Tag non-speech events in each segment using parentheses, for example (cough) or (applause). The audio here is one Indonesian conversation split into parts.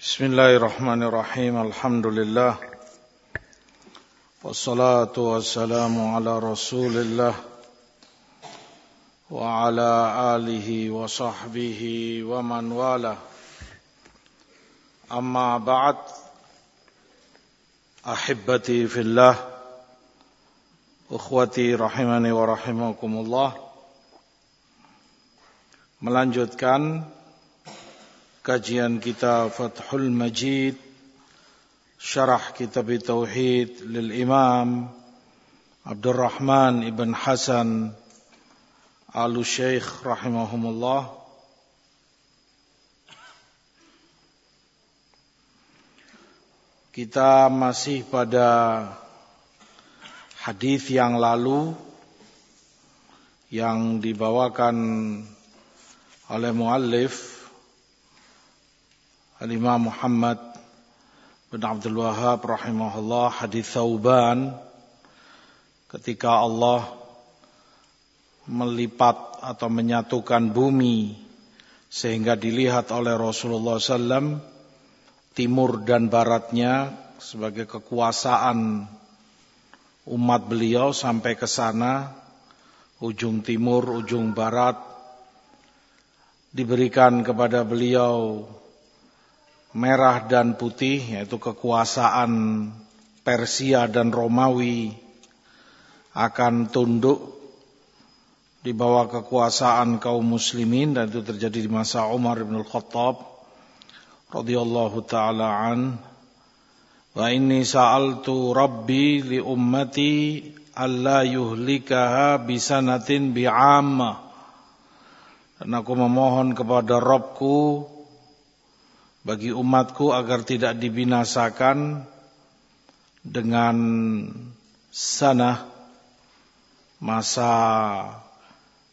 بسم الله الرحمن الرحيم الحمد لله والصلاة والسلام على رسول الله وعلى آله وصحبه ومن والاه أما بعد أحبتي في الله أخوتي رحمني ورحمكم الله melanjutkan kajian kita Fathul Majid syarah kitab tauhid lil Imam Abdurrahman ibn Hasan Alu Syekh rahimahumullah. Kita masih pada hadis yang lalu yang dibawakan oleh muallif Al-Imam Muhammad bin Abdul Wahab rahimahullah hadis Thauban ketika Allah melipat atau menyatukan bumi sehingga dilihat oleh Rasulullah SAW timur dan baratnya sebagai kekuasaan umat beliau sampai ke sana ujung timur ujung barat diberikan kepada beliau merah dan putih yaitu kekuasaan Persia dan Romawi akan tunduk di bawah kekuasaan kaum muslimin dan itu terjadi di masa Umar bin Al-Khattab radhiyallahu taala an. Wa inni sa'altu rabbi li ummati alla yuhlikaha bisanatin bi'amma dan aku memohon kepada Robku bagi umatku agar tidak dibinasakan dengan sana masa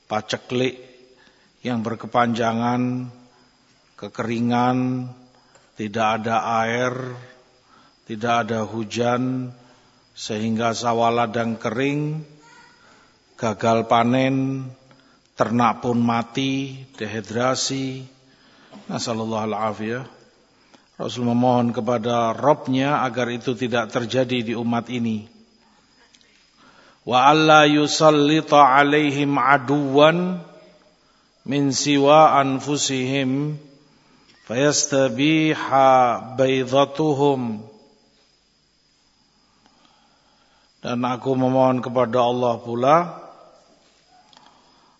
paceklik yang berkepanjangan, kekeringan, tidak ada air, tidak ada hujan, sehingga sawah ladang kering, gagal panen, ternak pun mati, dehidrasi, nasallallahu al-afiyah. Rasul memohon kepada Robnya agar itu tidak terjadi di umat ini. Wa alla yusallita alaihim aduwan min siwa anfusihim fayastabiha baydatuhum. Dan aku memohon kepada Allah pula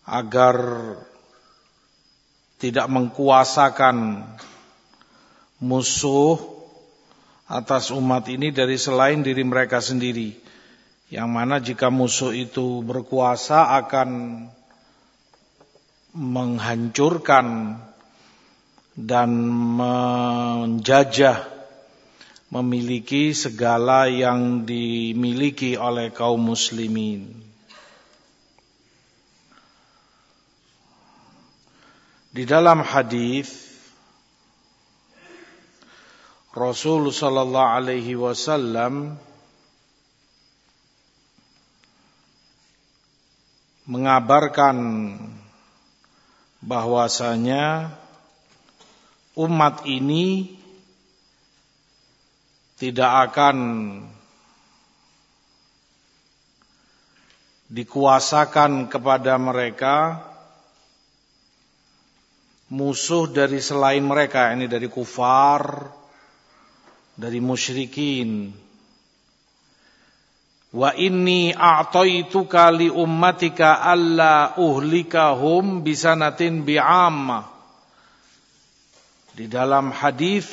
agar tidak mengkuasakan musuh atas umat ini dari selain diri mereka sendiri. Yang mana jika musuh itu berkuasa akan menghancurkan dan menjajah memiliki segala yang dimiliki oleh kaum muslimin. Di dalam hadis Rasul sallallahu alaihi wasallam mengabarkan bahwasanya umat ini tidak akan dikuasakan kepada mereka musuh dari selain mereka ini dari kufar dari musyrikin. Wa inni a'taituka li ummatika alla uhlikahum bisanatin bi'amma. Di dalam hadis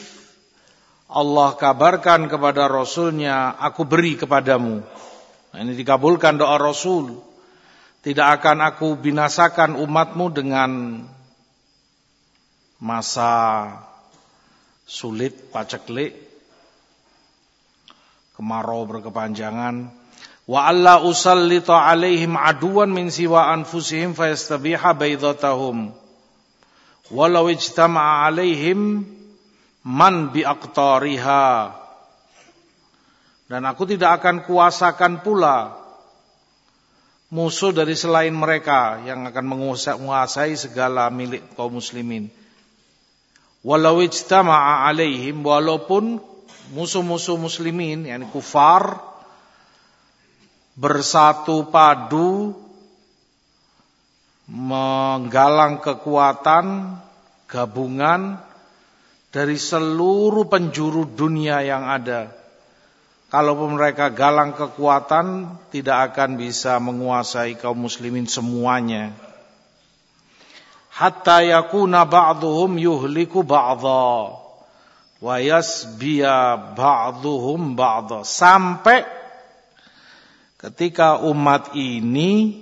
Allah kabarkan kepada Rasulnya, aku beri kepadamu. Nah, ini dikabulkan doa Rasul. Tidak akan aku binasakan umatmu dengan masa sulit, paceklik, kemarau berkepanjangan. Wa alla usallita alaihim aduan min siwa anfusihim fayastabiha baydatahum walau ijtama'a alaihim man bi aqtariha. Dan aku tidak akan kuasakan pula musuh dari selain mereka yang akan menguasai segala milik kaum muslimin. Walau ijtama'a alaihim walaupun musuh-musuh muslimin yakni kufar bersatu padu menggalang kekuatan gabungan dari seluruh penjuru dunia yang ada. Kalaupun mereka galang kekuatan, tidak akan bisa menguasai kaum muslimin semuanya. Hatta yakuna ba'duhum yuhliku ba'dha wa yasbiya ba'dha. Sampai ketika umat ini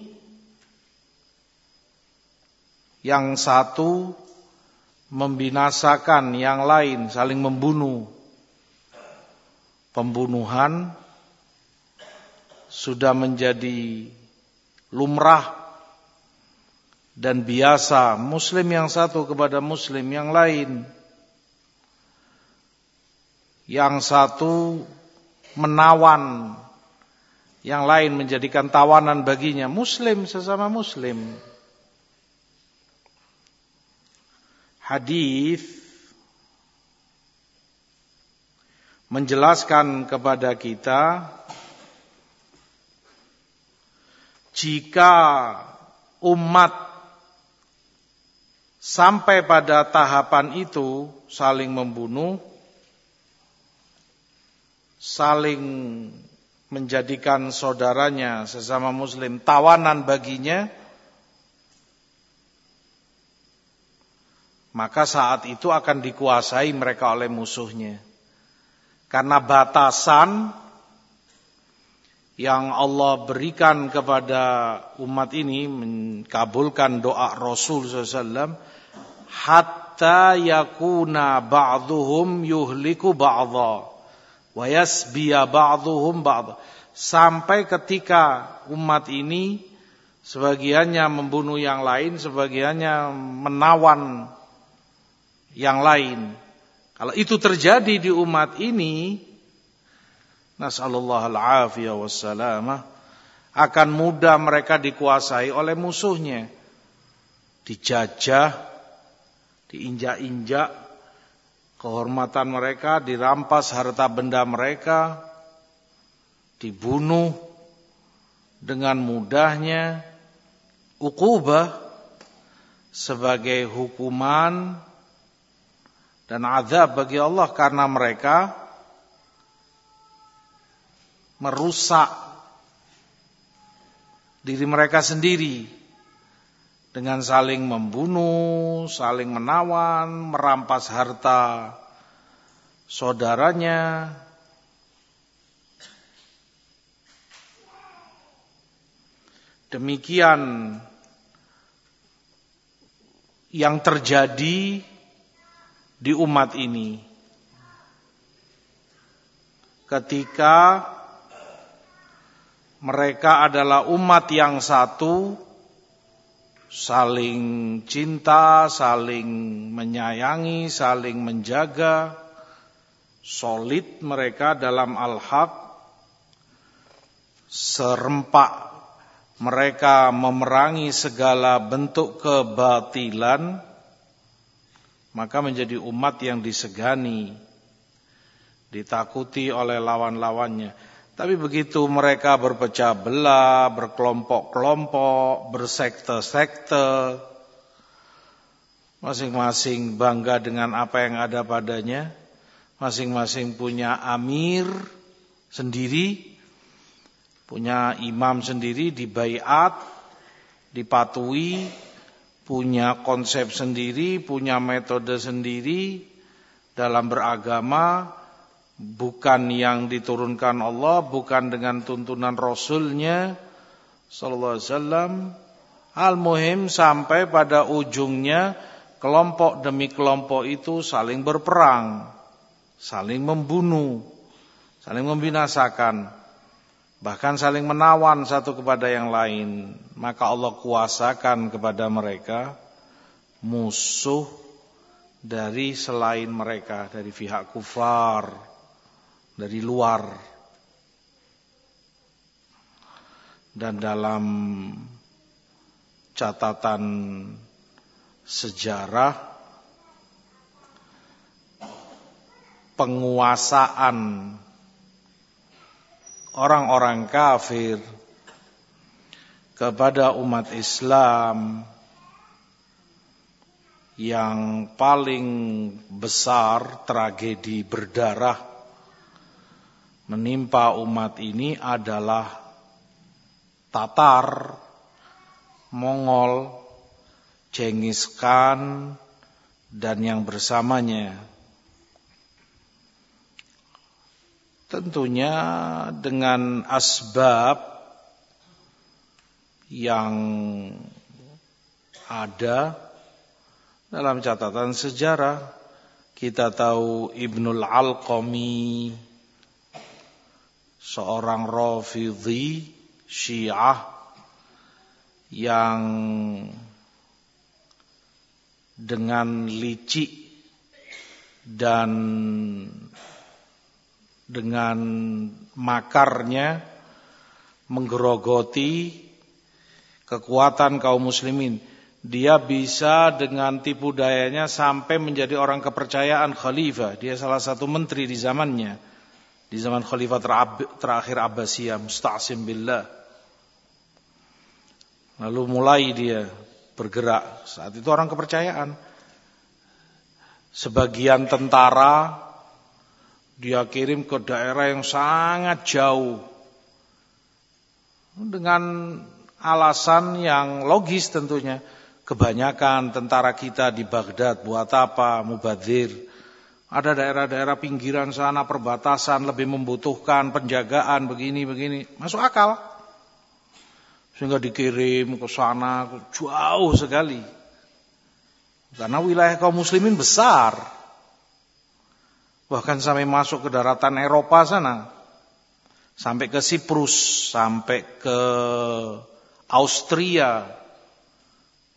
yang satu membinasakan yang lain, saling membunuh. Pembunuhan sudah menjadi lumrah dan biasa muslim yang satu kepada muslim yang lain. Yang satu menawan yang lain menjadikan tawanan baginya muslim sesama muslim. hadis menjelaskan kepada kita jika umat sampai pada tahapan itu saling membunuh saling menjadikan saudaranya sesama muslim tawanan baginya maka saat itu akan dikuasai mereka oleh musuhnya. Karena batasan yang Allah berikan kepada umat ini mengabulkan doa Rasul SAW hatta yakuna ba'duhum yuhliku ba'dha wa yasbiya ba'duhum ba'dha sampai ketika umat ini sebagiannya membunuh yang lain sebagiannya menawan yang lain. Kalau itu terjadi di umat ini, nasallallahu al-afiyah wassalamah, akan mudah mereka dikuasai oleh musuhnya. Dijajah, diinjak-injak, kehormatan mereka, dirampas harta benda mereka, dibunuh dengan mudahnya, ukubah sebagai hukuman dan azab bagi Allah karena mereka merusak diri mereka sendiri dengan saling membunuh, saling menawan, merampas harta saudaranya. Demikian yang terjadi di umat ini. Ketika mereka adalah umat yang satu, saling cinta, saling menyayangi, saling menjaga, solid mereka dalam al-haq, serempak mereka memerangi segala bentuk kebatilan, maka menjadi umat yang disegani, ditakuti oleh lawan-lawannya. Tapi begitu mereka berpecah belah, berkelompok-kelompok, bersekte-sekte, masing-masing bangga dengan apa yang ada padanya, masing-masing punya amir sendiri, punya imam sendiri, dibaiat, dipatuhi, punya konsep sendiri, punya metode sendiri dalam beragama, bukan yang diturunkan Allah, bukan dengan tuntunan Rasulnya Sallallahu Alaihi Wasallam. Al-Muhim sampai pada ujungnya kelompok demi kelompok itu saling berperang, saling membunuh, saling membinasakan bahkan saling menawan satu kepada yang lain, maka Allah kuasakan kepada mereka musuh dari selain mereka, dari pihak kufar, dari luar. Dan dalam catatan sejarah penguasaan orang-orang kafir kepada umat Islam yang paling besar tragedi berdarah menimpa umat ini adalah Tatar, Mongol, Genghis Khan, dan yang bersamanya. Tentunya dengan asbab yang ada dalam catatan sejarah kita tahu Ibnul Alqami seorang Rafidhi Syiah yang dengan licik dan dengan makarnya menggerogoti kekuatan kaum muslimin. Dia bisa dengan tipu dayanya sampai menjadi orang kepercayaan khalifah. Dia salah satu menteri di zamannya. Di zaman khalifah terakhir Abbasiyah, Musta'sim Billah. Lalu mulai dia bergerak. Saat itu orang kepercayaan. Sebagian tentara dia kirim ke daerah yang sangat jauh. Dengan alasan yang logis tentunya. Kebanyakan tentara kita di Baghdad buat apa? Mubadzir. Ada daerah-daerah pinggiran sana perbatasan lebih membutuhkan penjagaan begini-begini. Masuk akal sehingga dikirim ke sana jauh sekali. Karena wilayah kaum muslimin besar. Bahkan sampai masuk ke daratan Eropa sana. Sampai ke Siprus, sampai ke Austria.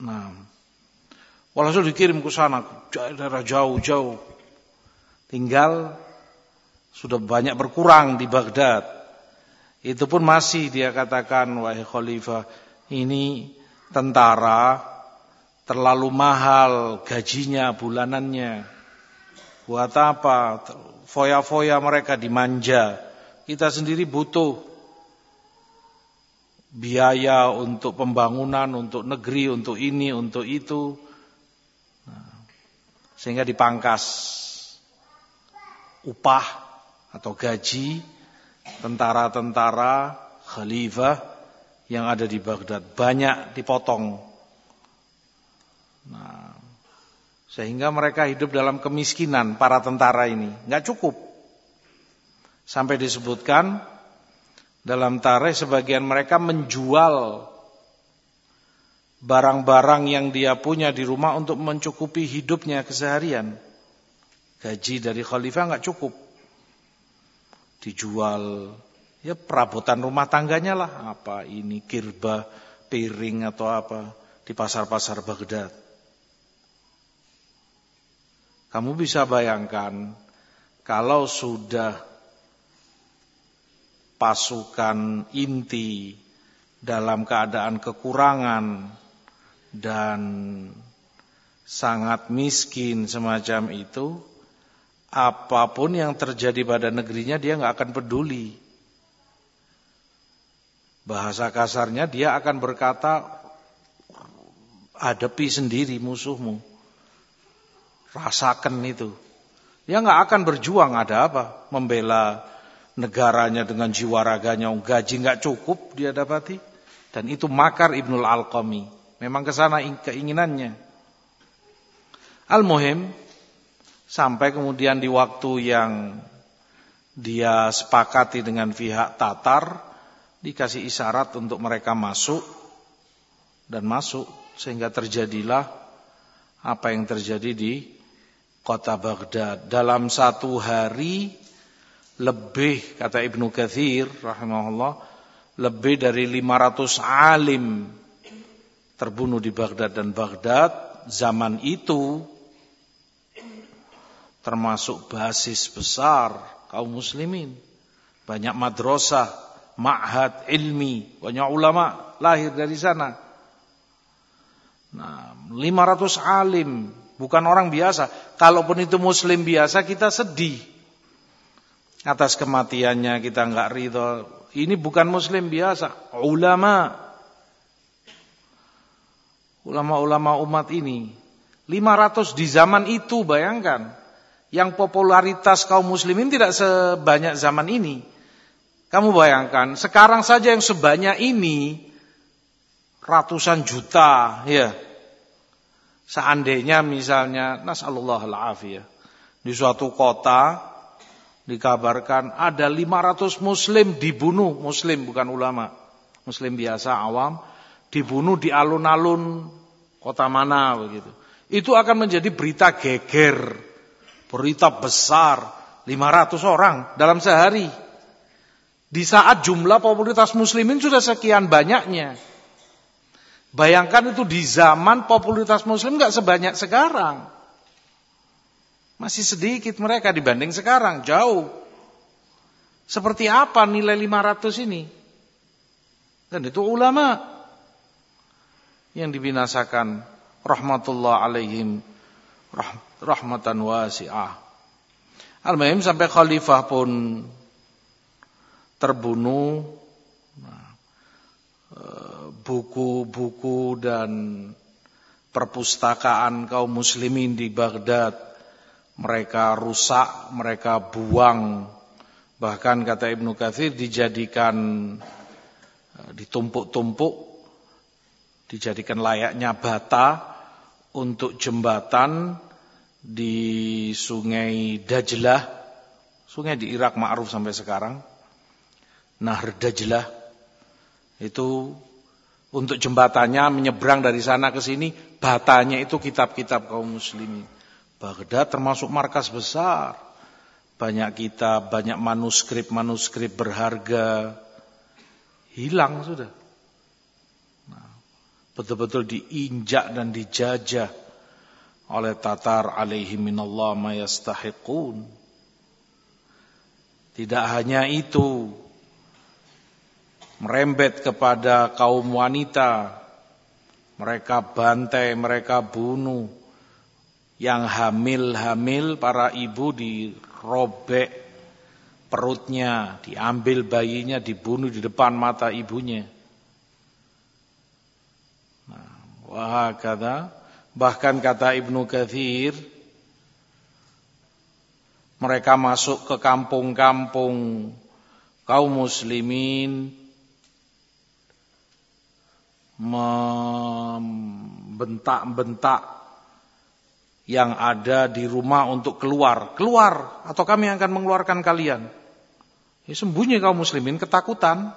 Nah, walhasil dikirim ke sana, daerah jauh-jauh. Tinggal sudah banyak berkurang di Baghdad. Itu pun masih dia katakan wahai khalifah ini tentara terlalu mahal gajinya bulanannya. Buat apa? Foya-foya mereka dimanja. Kita sendiri butuh biaya untuk pembangunan, untuk negeri, untuk ini, untuk itu. Nah, sehingga dipangkas upah atau gaji tentara-tentara khalifah yang ada di Baghdad banyak dipotong. Nah, sehingga mereka hidup dalam kemiskinan para tentara ini, nggak cukup. Sampai disebutkan dalam tarikh sebagian mereka menjual barang-barang yang dia punya di rumah untuk mencukupi hidupnya keseharian. Gaji dari khalifah nggak cukup. Dijual. Ya perabotan rumah tangganya lah. Apa ini kirba piring atau apa. Di pasar-pasar Baghdad. Kamu bisa bayangkan kalau sudah pasukan inti dalam keadaan kekurangan dan sangat miskin semacam itu apa pun yang terjadi pada negerinya dia nggak akan peduli. Bahasa kasarnya dia akan berkata hadapi sendiri musuhmu. Rasakan itu. Dia nggak akan berjuang ada apa? Membela negaranya dengan jiwa raganya, gaji nggak cukup dia dapati. Dan itu makar Ibnul Alqami. Memang ke sana keinginannya. Al-Muhim, Sampai kemudian di waktu yang dia sepakati dengan pihak Tatar, dikasih isyarat untuk mereka masuk dan masuk sehingga terjadilah apa yang terjadi di kota Baghdad. Dalam satu hari lebih kata Ibnu Katsir rahimahullah lebih dari 500 alim terbunuh di Baghdad dan Baghdad zaman itu termasuk basis besar kaum muslimin. Banyak madrasah, ma'had ilmi, banyak ulama lahir dari sana. Nah, 500 alim, bukan orang biasa. Kalaupun itu muslim biasa kita sedih. atas kematiannya kita nggak ridho. Ini bukan muslim biasa, ulama. Ulama-ulama umat ini 500 di zaman itu bayangkan. Yang popularitas kaum muslimin tidak sebanyak zaman ini. Kamu bayangkan, sekarang saja yang sebanyak ini ratusan juta, ya. Seandainya misalnya nasallallahu alafiyah di suatu kota dikabarkan ada 500 muslim dibunuh, muslim bukan ulama, muslim biasa awam, dibunuh di alun-alun kota mana begitu. Itu akan menjadi berita geger, berita besar, 500 orang dalam sehari. Di saat jumlah popularitas muslimin sudah sekian banyaknya. Bayangkan itu di zaman popularitas muslim nggak sebanyak sekarang. Masih sedikit mereka dibanding sekarang, jauh. Seperti apa nilai 500 ini? Dan itu ulama yang dibinasakan rahmatullah alaihim rahmatan wasi'ah. Al-Mahim sampai khalifah pun terbunuh. Nah, eh, buku-buku dan perpustakaan kaum muslimin di Baghdad mereka rusak, mereka buang. Bahkan kata Ibnu Katsir dijadikan eh, ditumpuk-tumpuk, dijadikan layaknya bata untuk jembatan di Sungai Dajlah. Sungai di Irak ma'ruf sampai sekarang. Nahr Dajlah itu untuk jembatannya menyeberang dari sana ke sini, batanya itu kitab-kitab kaum muslimin. Baghdad termasuk markas besar. Banyak kitab, banyak manuskrip-manuskrip berharga. Hilang sudah. Nah, betul-betul diinjak dan dijajah oleh Tatar alaihi minallah mayastahiqun. Tidak hanya itu, merembet kepada kaum wanita, mereka bantai, mereka bunuh, yang hamil-hamil para ibu dirobek perutnya, diambil bayinya, dibunuh di depan mata ibunya. Wah kata, bahkan kata Ibnu Kathir, mereka masuk ke kampung-kampung kaum muslimin membentak-bentak yang ada di rumah untuk keluar. Keluar atau kami akan mengeluarkan kalian. Ya, sembunyi kaum muslimin ketakutan.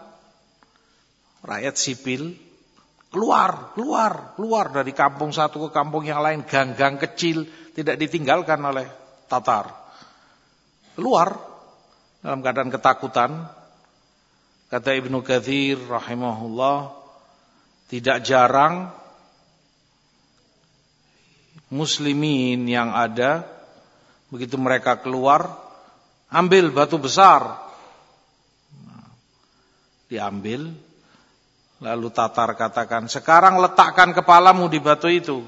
Rakyat sipil keluar, keluar, keluar dari kampung satu ke kampung yang lain, gang-gang kecil tidak ditinggalkan oleh Tatar. Keluar dalam keadaan ketakutan. Kata Ibnu Katsir rahimahullah, tidak jarang muslimin yang ada begitu mereka keluar ambil batu besar diambil lalu Tatar katakan sekarang letakkan kepalamu di batu itu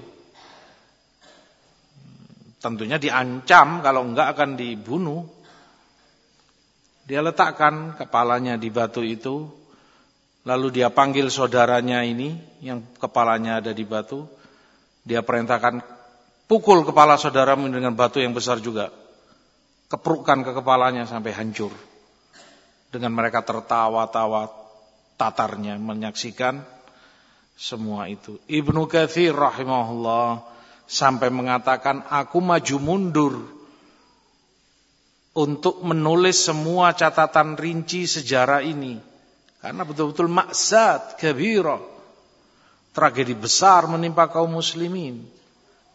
tentunya diancam kalau enggak akan dibunuh dia letakkan kepalanya di batu itu lalu dia panggil saudaranya ini yang kepalanya ada di batu dia perintahkan Pukul kepala saudaramu dengan batu yang besar juga. Keprukkan ke kepalanya sampai hancur. Dengan mereka tertawa-tawa tatarnya menyaksikan semua itu. Ibnu Kathir rahimahullah sampai mengatakan aku maju mundur untuk menulis semua catatan rinci sejarah ini. Karena betul-betul maksad, kabira. Tragedi besar menimpa kaum muslimin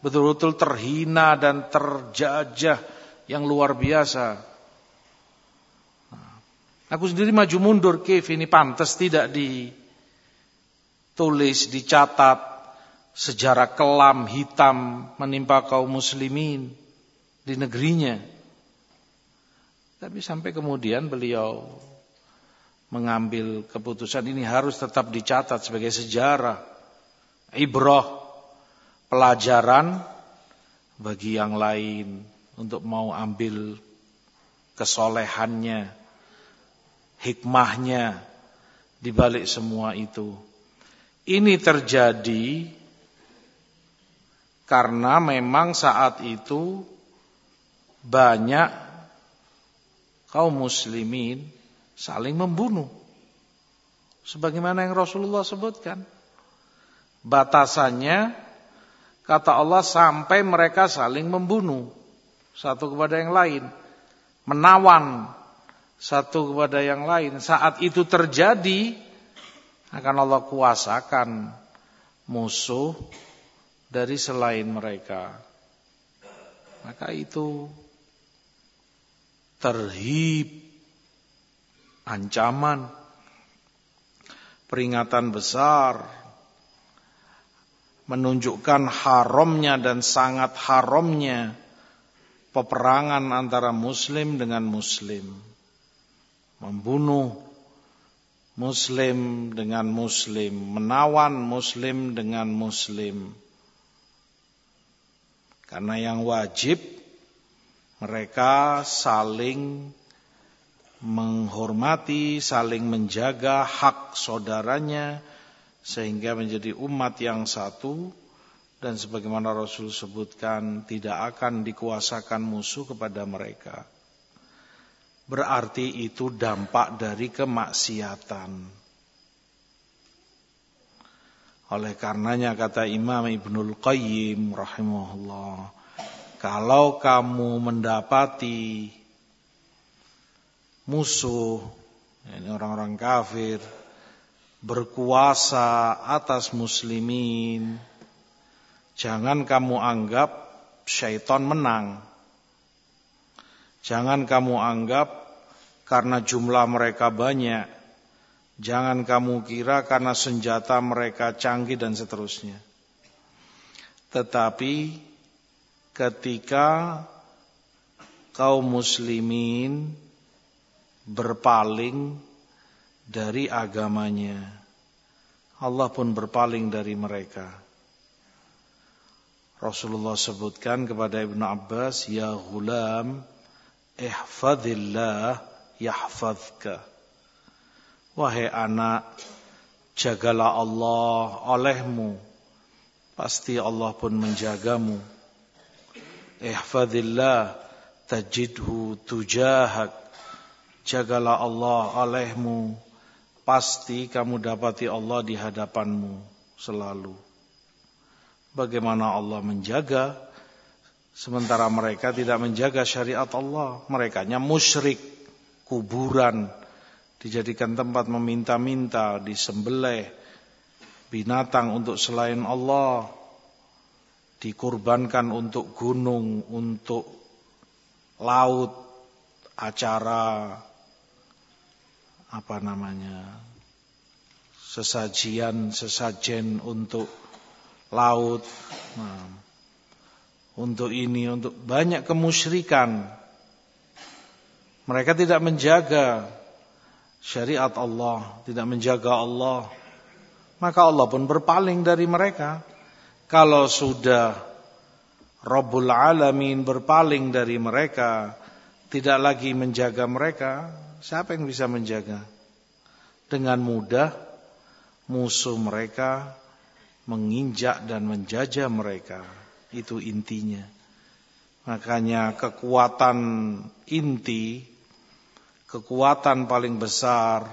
betul-betul terhina dan terjajah yang luar biasa. Aku sendiri maju mundur, Kif ini pantas tidak ditulis, dicatat sejarah kelam hitam menimpa kaum muslimin di negerinya. Tapi sampai kemudian beliau mengambil keputusan ini harus tetap dicatat sebagai sejarah, ibrah pelajaran bagi yang lain untuk mau ambil kesolehannya, hikmahnya di balik semua itu. Ini terjadi karena memang saat itu banyak kaum muslimin saling membunuh. Sebagaimana yang Rasulullah sebutkan. Batasannya kata Allah sampai mereka saling membunuh satu kepada yang lain, menawan satu kepada yang lain. Saat itu terjadi akan Allah kuasakan musuh dari selain mereka. Maka itu terhib ancaman peringatan besar menunjukkan haramnya dan sangat haramnya peperangan antara muslim dengan muslim membunuh muslim dengan muslim menawan muslim dengan muslim karena yang wajib mereka saling menghormati, saling menjaga hak saudaranya sehingga menjadi umat yang satu dan sebagaimana Rasul sebutkan tidak akan dikuasakan musuh kepada mereka. Berarti itu dampak dari kemaksiatan. Oleh karenanya kata Imam Ibnul Qayyim rahimahullah, kalau kamu mendapati musuh, ini orang-orang kafir, berkuasa atas muslimin, jangan kamu anggap syaitan menang. Jangan kamu anggap karena jumlah mereka banyak. Jangan kamu kira karena senjata mereka canggih dan seterusnya. Tetapi ketika kaum muslimin berpaling dari agamanya. Allah pun berpaling dari mereka. Rasulullah sebutkan kepada Ibnu Abbas, "Ya ghulam, ihfazillah yahfazka." Wahai anak, jagalah Allah olehmu, pasti Allah pun menjagamu. Ihfazillah tajidhu tujahak Jagalah Allah olehmu, pasti kamu dapati Allah di hadapanmu selalu. Bagaimana Allah menjaga, sementara mereka tidak menjaga syariat Allah. Mereka hanya musyrik, kuburan, dijadikan tempat meminta-minta, disembelih, binatang untuk selain Allah, dikurbankan untuk gunung, untuk laut, acara apa namanya sesajian sesajen untuk laut nah, untuk ini untuk banyak kemusyrikan mereka tidak menjaga syariat Allah tidak menjaga Allah maka Allah pun berpaling dari mereka kalau sudah Rabbul Alamin berpaling dari mereka tidak lagi menjaga mereka Siapa yang bisa menjaga? Dengan mudah musuh mereka menginjak dan menjajah mereka. Itu intinya. Makanya kekuatan inti, kekuatan paling besar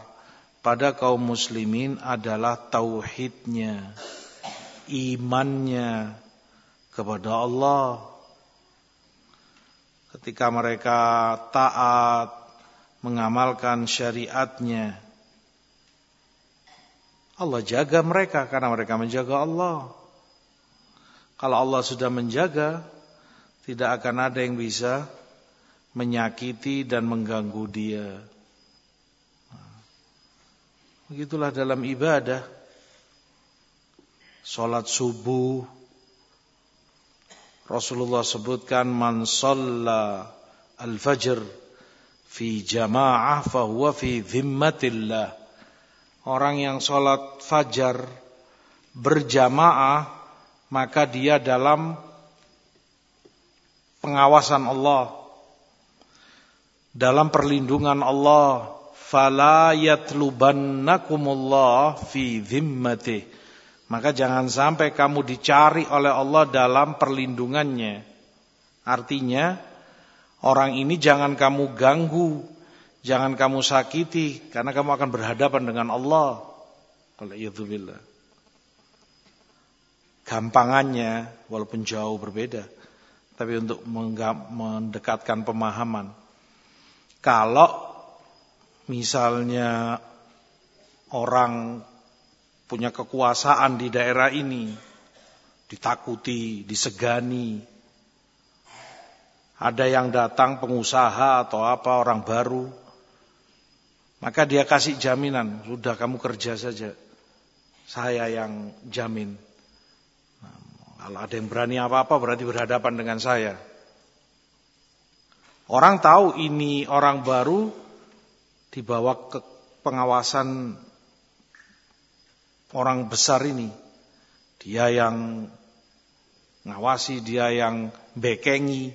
pada kaum muslimin adalah tauhidnya, imannya kepada Allah. Ketika mereka taat mengamalkan syariatnya. Allah jaga mereka karena mereka menjaga Allah. Kalau Allah sudah menjaga, tidak akan ada yang bisa menyakiti dan mengganggu dia. Begitulah dalam ibadah. Salat subuh Rasulullah sebutkan man shalla al-fajr fi jamaah fahuwa fi zimmatillah. Orang yang sholat fajar berjamaah maka dia dalam pengawasan Allah. dalam perlindungan Allah fala yatlubannakumullah fi dhimmatih maka jangan sampai kamu dicari oleh Allah dalam perlindungannya. Artinya orang ini jangan kamu ganggu jangan kamu sakiti karena kamu akan berhadapan dengan Allah. Alhamdulillah gampangannya walaupun jauh berbeda tapi untuk mendekatkan pemahaman. Kalau misalnya orang punya kekuasaan di daerah ini ditakuti, disegani ada yang datang pengusaha atau apa orang baru maka dia kasih jaminan sudah kamu kerja saja. Saya yang jamin kalau ada yang berani apa-apa berarti berhadapan dengan saya. Orang tahu ini orang baru dibawa ke pengawasan orang besar ini. Dia yang ngawasi, dia yang bekengi.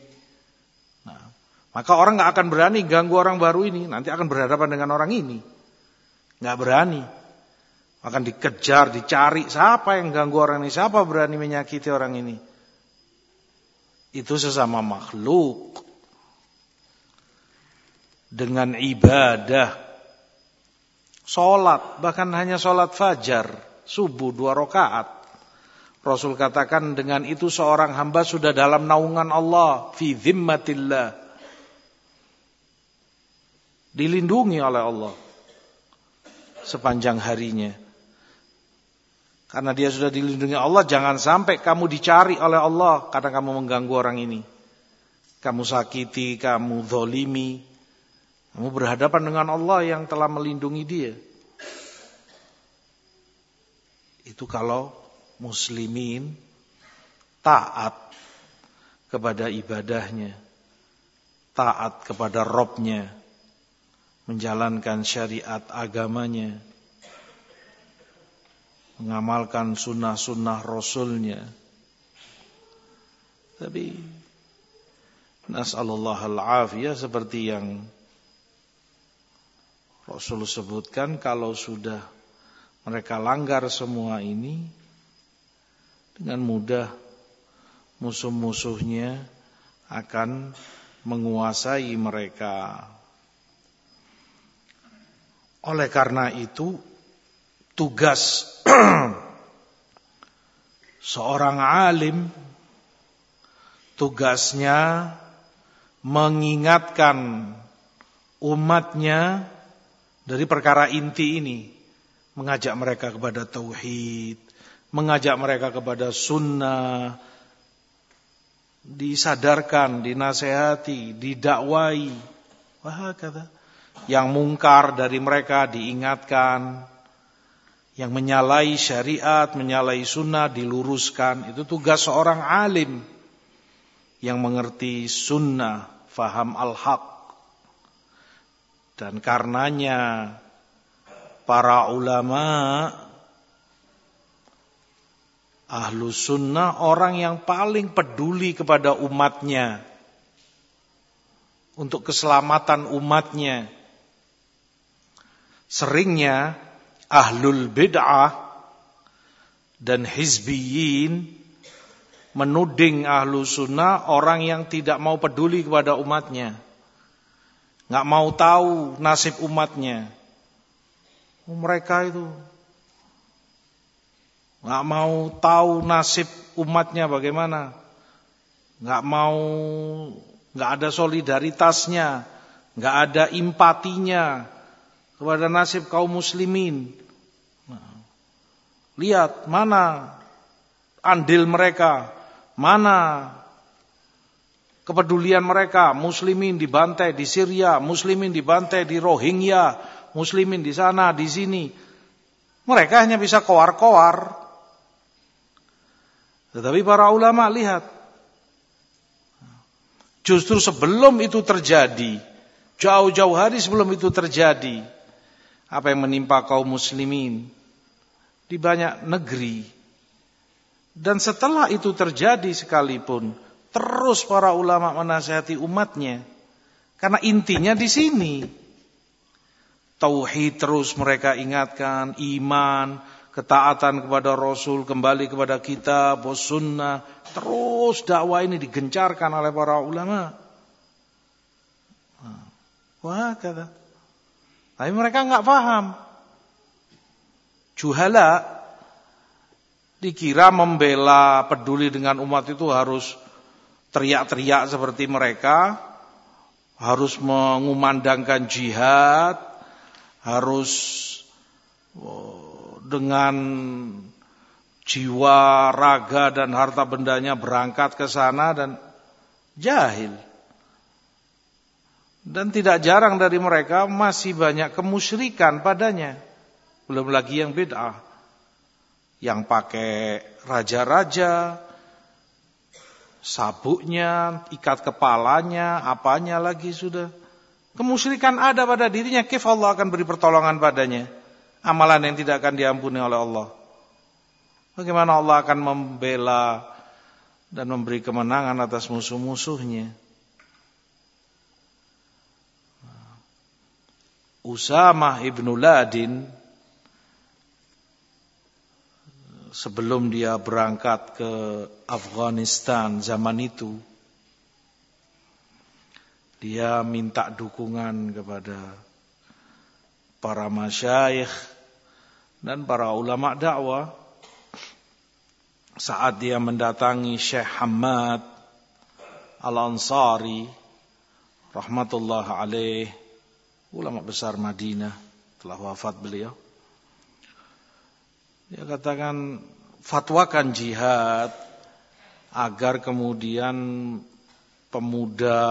Nah, maka orang nggak akan berani ganggu orang baru ini. Nanti akan berhadapan dengan orang ini. Nggak berani akan dikejar, dicari. Siapa yang ganggu orang ini? Siapa berani menyakiti orang ini? Itu sesama makhluk. Dengan ibadah. Sholat, bahkan hanya sholat fajar. Subuh dua rakaat. Rasul katakan dengan itu seorang hamba sudah dalam naungan Allah. Fi zimmatillah. Dilindungi oleh Allah. Sepanjang harinya. Karena dia sudah dilindungi Allah, jangan sampai kamu dicari oleh Allah karena kamu mengganggu orang ini. Kamu sakiti, kamu zolimi. Kamu berhadapan dengan Allah yang telah melindungi dia. Itu kalau muslimin taat kepada ibadahnya. Taat kepada Robnya. Menjalankan syariat agamanya mengamalkan sunnah-sunnah Rasulnya. Tapi Nas'alullah al-afiyah seperti yang Rasul sebutkan kalau sudah mereka langgar semua ini dengan mudah musuh-musuhnya akan menguasai mereka. Oleh karena itu tugas (clears throat) seorang alim tugasnya mengingatkan umatnya dari perkara inti ini. Mengajak mereka kepada tauhid mengajak mereka kepada sunnah disadarkan dinasehati didakwai. Wah kata yang mungkar dari mereka diingatkan yang menyalai syariat, menyalai sunnah diluruskan. Itu tugas seorang alim yang mengerti sunnah, faham al-haq. Dan karenanya para ulama ahlu sunnah orang yang paling peduli kepada umatnya untuk keselamatan umatnya. Seringnya ahlul bid'ah dan hizbiyin menuding ahlu sunnah orang yang tidak mau peduli kepada umatnya. Nggak mau tahu nasib umatnya. Oh, mereka itu nggak mau tahu nasib umatnya bagaimana. Nggak mau, nggak ada solidaritasnya, nggak ada empatinya, kepada nasib kaum muslimin. Lihat mana andil mereka, mana kepedulian mereka. Muslimin dibantai di Syria, muslimin dibantai di Rohingya, muslimin di sana, di sini. Mereka hanya bisa koar-koar. Tetapi para ulama lihat. Justru sebelum itu terjadi, jauh-jauh hari sebelum itu terjadi, apa yang menimpa kaum muslimin di banyak negeri. Dan setelah itu terjadi sekalipun, terus para ulama menasihati umatnya Karena intinya di sini. Tauhid terus mereka ingatkan, iman, ketaatan kepada Rasul, kembali kepada kita, bos sunnah. Terus dakwah ini digencarkan oleh para ulama. Wah kata. Tapi mereka nggak paham. Juhala dikira membela peduli dengan umat itu harus teriak-teriak seperti mereka, harus mengumandangkan jihad, harus oh, dengan jiwa, raga dan harta bendanya berangkat ke sana dan jahil. Dan tidak jarang dari mereka masih banyak kemusyrikan padanya. Belum lagi yang bid'ah. Yang pakai raja-raja, sabuknya, ikat kepalanya, apanya lagi sudah. Kemusyrikan ada pada dirinya, kif Allah akan beri pertolongan padanya. Amalan yang tidak akan diampuni oleh Allah. Bagaimana Allah akan membela dan memberi kemenangan atas musuh-musuhnya. Usamah ibnu Ladin sebelum dia berangkat ke Afghanistan zaman itu dia minta dukungan kepada para masyayikh dan para ulama dakwah. Saat dia mendatangi Syekh Hamad Al-Ansari rahmatullah alaih ulama besar Madinah telah wafat beliau. Dia katakan fatwakan jihad agar kemudian pemuda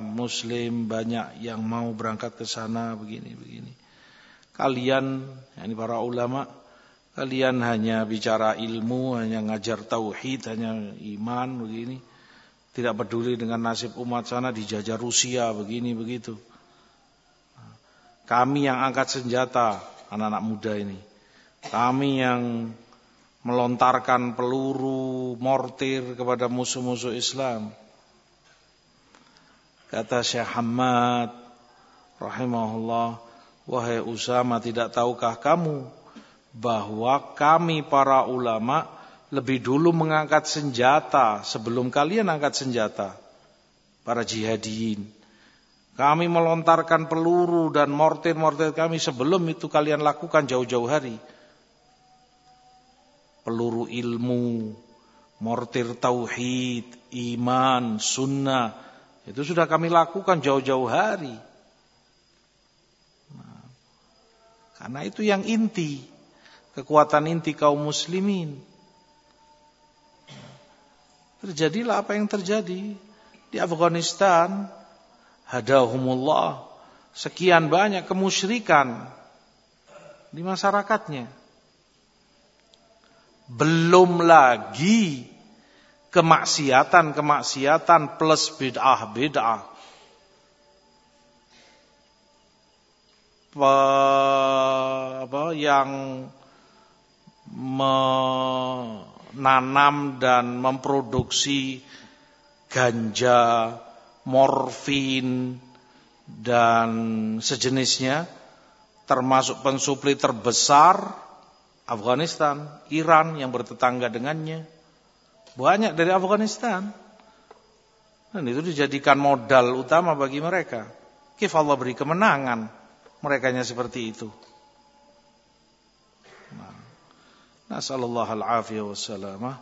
muslim banyak yang mau berangkat ke sana begini begini. Kalian ini para ulama kalian hanya bicara ilmu, hanya ngajar tauhid, hanya iman begini. Tidak peduli dengan nasib umat sana dijajah Rusia begini begitu. Kami yang angkat senjata, anak-anak muda ini. Kami yang melontarkan peluru, mortir kepada musuh-musuh Islam. Kata Syekh Hamad rahimahullah, wahai Usama tidak tahukah kamu bahwa kami para ulama lebih dulu mengangkat senjata sebelum kalian angkat senjata. Para jihadiin. Kami melontarkan peluru dan mortir-mortir kami sebelum itu kalian lakukan jauh-jauh hari. Peluru ilmu, mortir tauhid, iman, sunnah. Itu sudah kami lakukan jauh-jauh hari. Nah, karena itu yang inti. Kekuatan inti kaum muslimin. Terjadilah apa yang terjadi di Afghanistan hadahumullah. Sekian banyak kemusyrikan di masyarakatnya. Belum lagi kemaksiatan-kemaksiatan plus bid'ah-bid'ah. Yang menanam dan memproduksi ganja morfin, dan sejenisnya, termasuk pensupli terbesar Afghanistan, Iran yang bertetangga dengannya. Banyak dari Afghanistan. Dan itu dijadikan modal utama bagi mereka. Kif Allah beri kemenangan merekanya seperti itu. Nah, Nasallallahu al-afiyah wassalamah.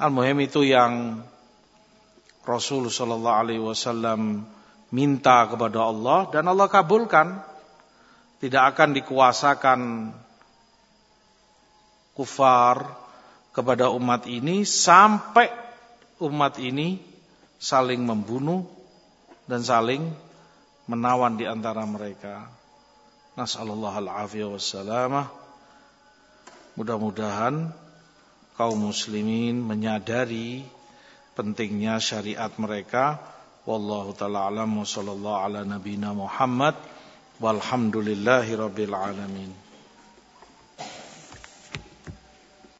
Al-muhim itu yang Rasul sallallahu alaihi wasallam minta kepada Allah dan Allah kabulkan. Tidak akan dikuasakan kufar kepada umat ini sampai umat ini saling membunuh dan saling menawan di antara mereka. Nasallallahu al-afiyah wassalamah. Mudah-mudahan kaum muslimin menyadari pentingnya syariat mereka. Wallahu taala alam sallallahu ala nabina Muhammad. Walhamdulillahi rabbil alamin